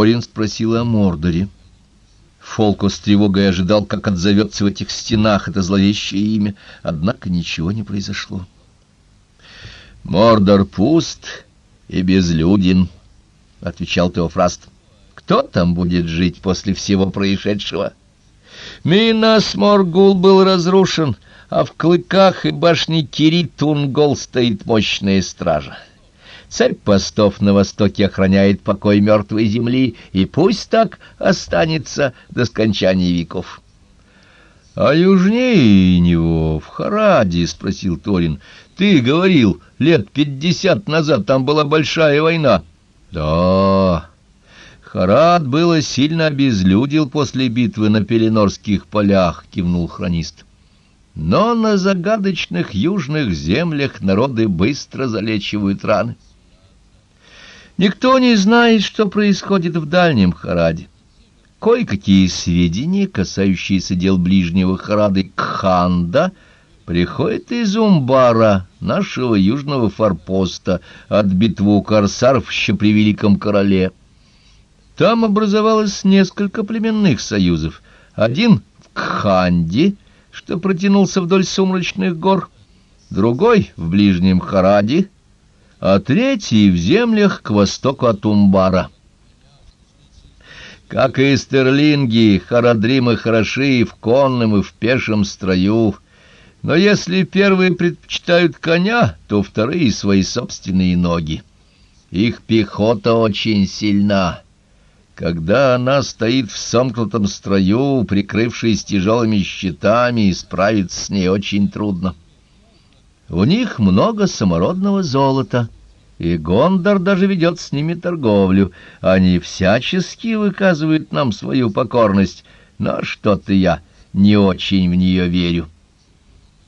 Торин спросил о Мордоре. Фолко с тревогой ожидал, как отзовется в этих стенах это зловещее имя, однако ничего не произошло. «Мордор пуст и безлюден», — отвечал Теофраст. «Кто там будет жить после всего происшедшего?» «Минас Моргул был разрушен, а в клыках и башне Киритунгол стоит мощная стража». Царь постов на востоке охраняет покой мертвой земли, и пусть так останется до скончания веков. — А южнее него, в Хараде, — спросил Торин, — ты говорил, лет пятьдесят назад там была большая война. — Да, Харад было сильно обезлюдил после битвы на Пеленорских полях, — кивнул хронист. Но на загадочных южных землях народы быстро залечивают раны. Никто не знает, что происходит в дальнем Хараде. Кое-какие сведения, касающиеся дел ближнего Харады Кханда, приходят из Умбара, нашего южного форпоста, от битвы у корсаров еще при Великом Короле. Там образовалось несколько племенных союзов. Один в Кханде, что протянулся вдоль сумрачных гор, другой в ближнем Хараде, а третий в землях к востоку от Умбара. Как и стерлинги, харадримы хороши и в конном, и в пешем строю, но если первые предпочитают коня, то вторые — свои собственные ноги. Их пехота очень сильна. Когда она стоит в сомкнутом строю, прикрывшись тяжелыми щитами, справиться с ней очень трудно. У них много самородного золота, и Гондор даже ведет с ними торговлю. Они всячески выказывают нам свою покорность, но что-то я не очень в нее верю.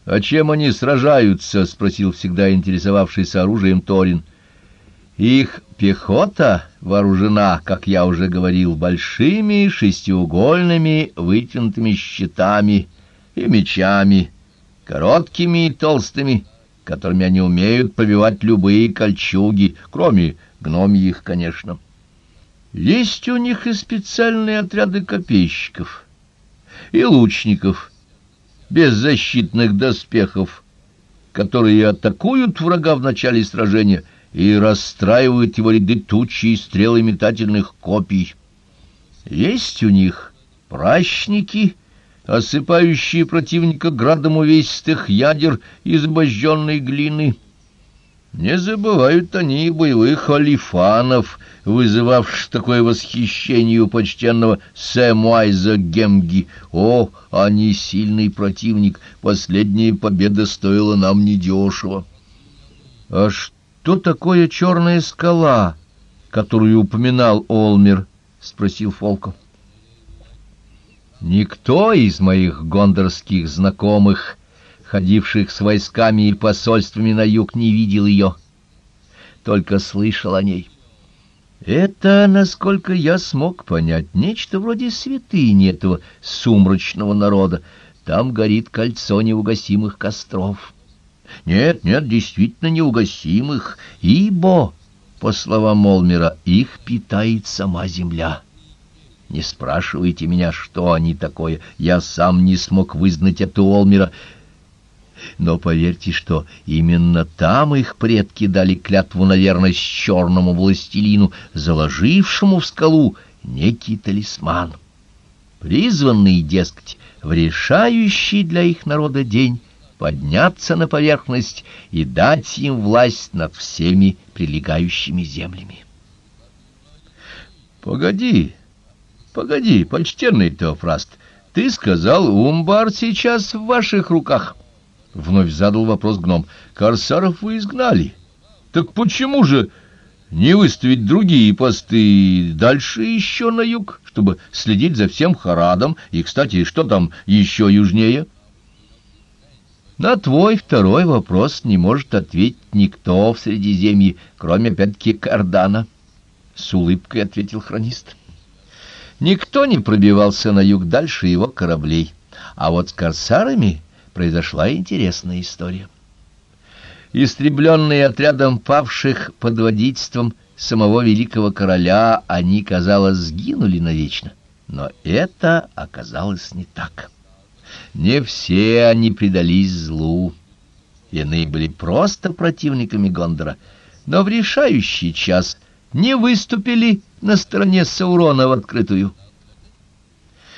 — А чем они сражаются? — спросил всегда интересовавшийся оружием Торин. — Их пехота вооружена, как я уже говорил, большими шестиугольными вытянутыми щитами и мечами, короткими и толстыми, которыми они умеют побивать любые кольчуги, кроме гномьих, конечно. Есть у них и специальные отряды копейщиков, и лучников, без защитных доспехов, которые атакуют врага в начале сражения и расстраивают его ряды тучи стрелы метательных копий. Есть у них пращники осыпающие противника градом увесистых ядер из обожженной глины. Не забывают они и боевых алифанов, вызывавших такое восхищение у почтенного Сэмуайза Гемги. О, они сильный противник, последняя победа стоила нам недешево. — А что такое черная скала, которую упоминал Олмер? — спросил Фолков. Никто из моих гондорских знакомых, ходивших с войсками и посольствами на юг, не видел ее, только слышал о ней. Это, насколько я смог понять, нечто вроде святыни этого сумрачного народа. Там горит кольцо неугасимых костров. Нет, нет, действительно неугасимых, ибо, по словам Молмера, их питает сама земля. Не спрашивайте меня, что они такое. Я сам не смог вызнать это у Олмера. Но поверьте, что именно там их предки дали клятву на верность черному властелину, заложившему в скалу некий талисман, призванный, дескать, в решающий для их народа день подняться на поверхность и дать им власть над всеми прилегающими землями. «Погоди!» — Погоди, почтенный Теофраст, ты сказал, Умбар сейчас в ваших руках. Вновь задал вопрос гном. Корсаров вы изгнали. Так почему же не выставить другие посты дальше еще на юг, чтобы следить за всем Харадом и, кстати, что там еще южнее? На твой второй вопрос не может ответить никто в Средиземье, кроме опять-таки Кардана. С улыбкой ответил хронист. — Никто не пробивался на юг дальше его кораблей. А вот с корсарами произошла интересная история. Истребленные отрядом павших под водительством самого великого короля они, казалось, сгинули навечно. Но это оказалось не так. Не все они предались злу. Иные были просто противниками Гондора, но в решающий час не выступили на стороне Саурона в открытую.